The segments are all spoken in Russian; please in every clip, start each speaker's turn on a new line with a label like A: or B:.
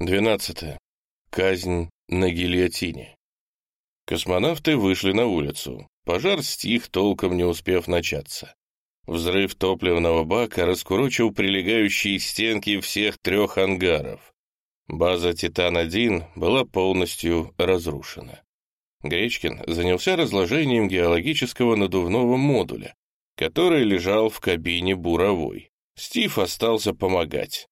A: 12. Казнь на гильотине. Космонавты вышли на улицу. Пожар стих, толком не успев начаться. Взрыв топливного бака раскурочил прилегающие стенки всех трех ангаров. База «Титан-1» была полностью разрушена. Гречкин занялся разложением геологического надувного модуля, который лежал в кабине буровой. Стив остался помогать.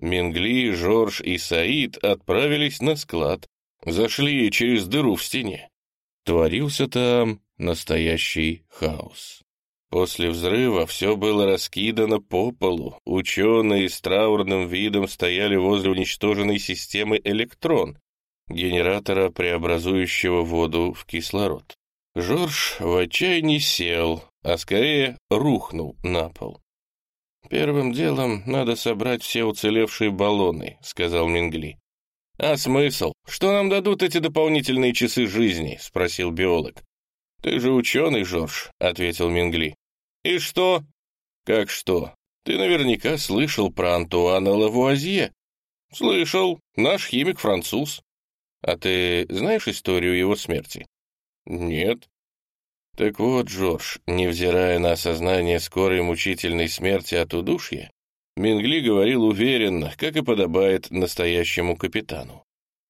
A: Мингли, Жорж и Саид отправились на склад, зашли через дыру в стене. Творился там настоящий хаос. После взрыва все было раскидано по полу. Ученые с траурным видом стояли возле уничтоженной системы «Электрон», генератора, преобразующего воду в кислород. Жорж в отчаянии сел, а скорее рухнул на пол. «Первым делом надо собрать все уцелевшие баллоны», — сказал Мингли. «А смысл? Что нам дадут эти дополнительные часы жизни?» — спросил биолог. «Ты же ученый, Жорж», — ответил Мингли. «И что?» «Как что? Ты наверняка слышал про Антуана Лавуазье». «Слышал. Наш химик-француз». «А ты знаешь историю его смерти?» «Нет». Так вот, Джордж, невзирая на осознание скорой мучительной смерти от удушья, Мингли говорил уверенно, как и подобает настоящему капитану.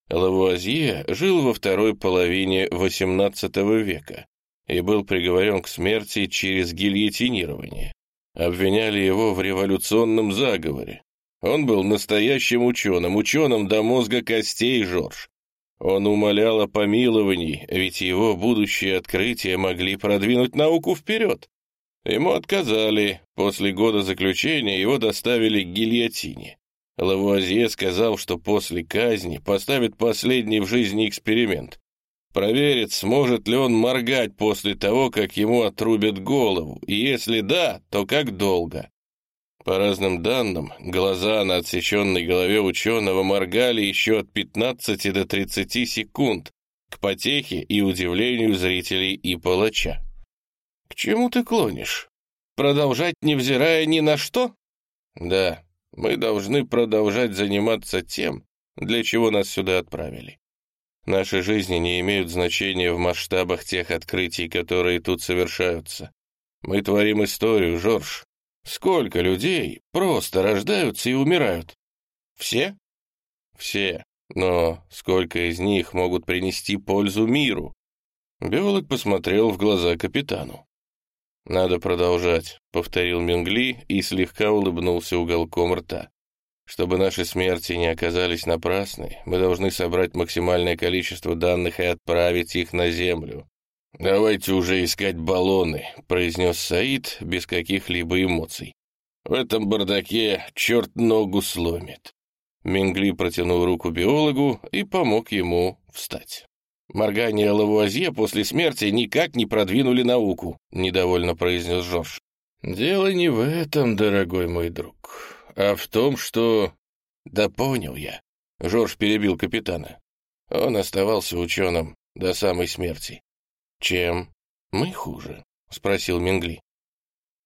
A: Лавуазье жил во второй половине XVIII века и был приговорен к смерти через гильотинирование. Обвиняли его в революционном заговоре. Он был настоящим ученым, ученым до мозга костей, Жорж. Он умолял о помиловании, ведь его будущие открытия могли продвинуть науку вперед. Ему отказали. После года заключения его доставили к гильотине. Лавуазье сказал, что после казни поставит последний в жизни эксперимент. Проверит, сможет ли он моргать после того, как ему отрубят голову, и если да, то как долго. По разным данным, глаза на отсеченной голове ученого моргали еще от 15 до 30 секунд, к потехе и удивлению зрителей и палача. «К чему ты клонишь? Продолжать, невзирая ни на что?» «Да, мы должны продолжать заниматься тем, для чего нас сюда отправили. Наши жизни не имеют значения в масштабах тех открытий, которые тут совершаются. Мы творим историю, Жорж, Сколько людей просто рождаются и умирают? Все? Все. Но сколько из них могут принести пользу миру? Биолог посмотрел в глаза капитану. «Надо продолжать», — повторил Мингли и слегка улыбнулся уголком рта. «Чтобы наши смерти не оказались напрасны, мы должны собрать максимальное количество данных и отправить их на Землю. «Давайте уже искать баллоны», — произнес Саид без каких-либо эмоций. «В этом бардаке черт ногу сломит». Мингли протянул руку биологу и помог ему встать. «Моргание Лавуазье после смерти никак не продвинули науку», — недовольно произнес Жорж. «Дело не в этом, дорогой мой друг, а в том, что...» «Да понял я», — Жорж перебил капитана. Он оставался ученым до самой смерти. «Чем мы хуже?» — спросил Мингли.